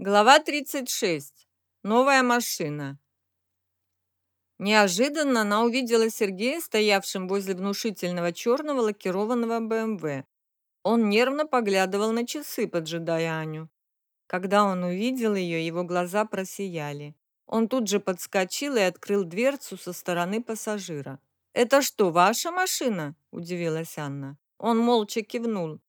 Глава 36. Новая машина. Неожиданно она увидела Сергея, стоявшим возле внушительного черного лакированного БМВ. Он нервно поглядывал на часы, поджидая Аню. Когда он увидел ее, его глаза просияли. Он тут же подскочил и открыл дверцу со стороны пассажира. «Это что, ваша машина?» – удивилась Анна. Он молча кивнул.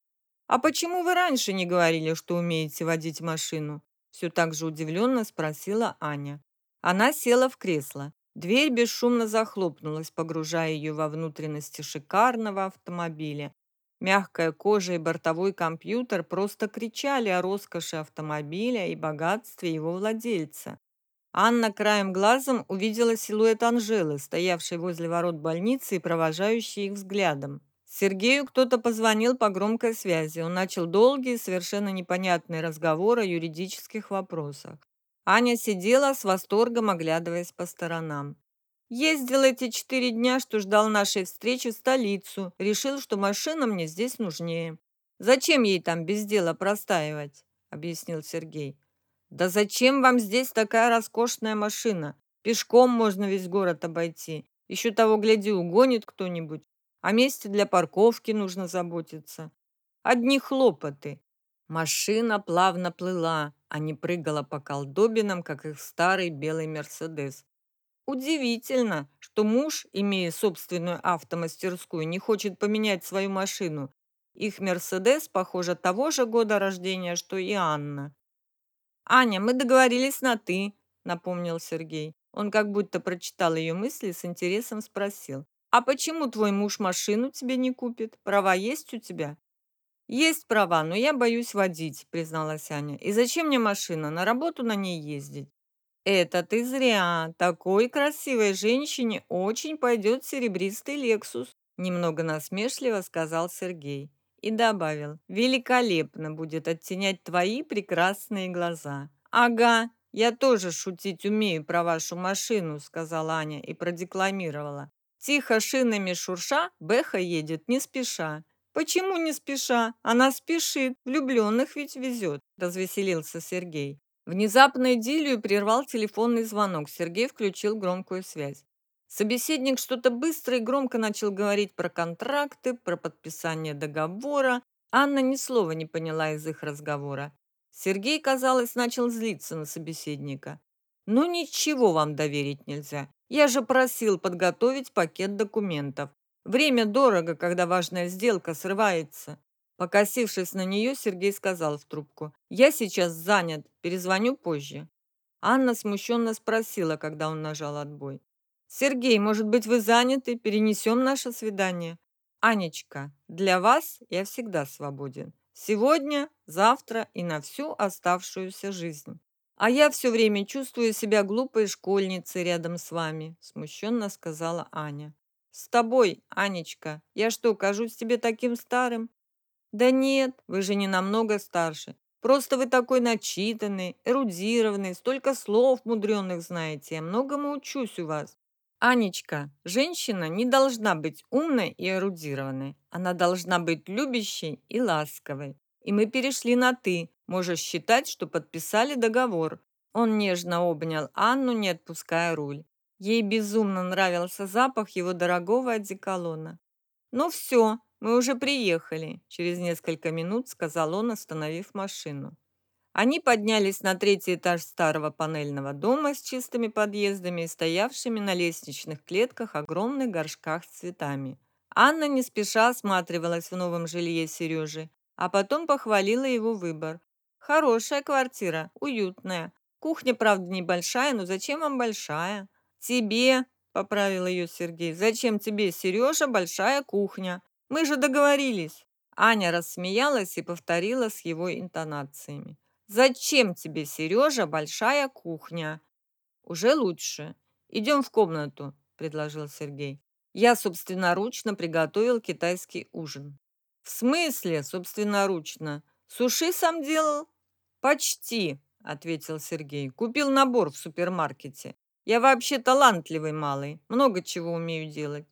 «А почему вы раньше не говорили, что умеете водить машину?» Все так же удивленно спросила Аня. Она села в кресло. Дверь бесшумно захлопнулась, погружая ее во внутренности шикарного автомобиля. Мягкая кожа и бортовой компьютер просто кричали о роскоши автомобиля и богатстве его владельца. Анна краем глазом увидела силуэт Анжелы, стоявшей возле ворот больницы и провожающей их взглядом. Сергею кто-то позвонил по громкой связи. Он начал долгий, совершенно непонятный разговор о юридических вопросах. Аня сидела с восторгом, оглядываясь по сторонам. Ездил эти четыре дня, что ждал нашей встречи в столицу. Решил, что машина мне здесь нужнее. Зачем ей там без дела простаивать? Объяснил Сергей. Да зачем вам здесь такая роскошная машина? Пешком можно весь город обойти. Еще того, гляди, угонит кто-нибудь. О месте для парковки нужно заботиться. Одни хлопоты. Машина плавно плыла, а не прыгала по колдобинам, как их старый белый Мерседес. Удивительно, что муж, имея собственную автомастерскую, не хочет поменять свою машину. Их Мерседес, похоже, того же года рождения, что и Анна. «Аня, мы договорились на «ты», — напомнил Сергей. Он как будто прочитал ее мысли и с интересом спросил. А почему твой муж машину тебе не купит? Права есть у тебя? Есть права, но я боюсь водить, призналась Аня. И зачем мне машина? На работу на ней ездить. Это ты зря. Такой красивой женщине очень пойдет серебристый Лексус, немного насмешливо сказал Сергей и добавил: "Великолепно будет оттенять твои прекрасные глаза". Ага, я тоже шутить умею про вашу машину, сказала Аня и продекламировала. Тихо шинами шурша, Бэха едет не спеша. Почему не спеша? Она спешит, влюбленных ведь везет, развеселился Сергей. Внезапно идиллию прервал телефонный звонок. Сергей включил громкую связь. Собеседник что-то быстро и громко начал говорить про контракты, про подписание договора. Анна ни слова не поняла из их разговора. Сергей, казалось, начал злиться на собеседника. «Ну ничего вам доверить нельзя. Я же просил подготовить пакет документов. Время дорого, когда важная сделка срывается. Покосившись на нее, Сергей сказал в трубку. «Я сейчас занят, перезвоню позже». Анна смущенно спросила, когда он нажал отбой. «Сергей, может быть, вы заняты? Перенесем наше свидание?» «Анечка, для вас я всегда свободен. Сегодня, завтра и на всю оставшуюся жизнь». А я все время чувствую себя глупой школьницей рядом с вами, смущенно сказала Аня. С тобой, Анечка. Я что, кажусь тебе таким старым? Да нет, вы же не намного старше. Просто вы такой начитанный, эрудированный, столько слов мудрёных знаете. Я многому учусь у вас. Анечка, женщина не должна быть умной и эрудированной. Она должна быть любящей и ласковой. И мы перешли на «ты», Можешь считать, что подписали договор. Он нежно обнял Анну, не отпуская руль. Ей безумно нравился запах его дорогого одеколона. «Ну все, мы уже приехали», – через несколько минут сказал он, остановив машину. Они поднялись на третий этаж старого панельного дома с чистыми подъездами и стоявшими на лестничных клетках огромных горшках с цветами. Анна не спеша осматривалась в новом жилье Сережи, а потом похвалила его выбор. Хорошая квартира, уютная. Кухня, правда, небольшая, но зачем вам большая? Тебе, поправил ее Сергей. Зачем тебе, Сережа, большая кухня? Мы же договорились. Аня рассмеялась и повторила с его интонациями. Зачем тебе, Сережа, большая кухня? Уже лучше. Идем в комнату, предложил Сергей. Я собственноручно приготовил китайский ужин. В смысле, собственноручно? Суши сам делал? Почти, ответил Сергей. Купил набор в супермаркете. Я вообще талантливый малый, много чего умею делать.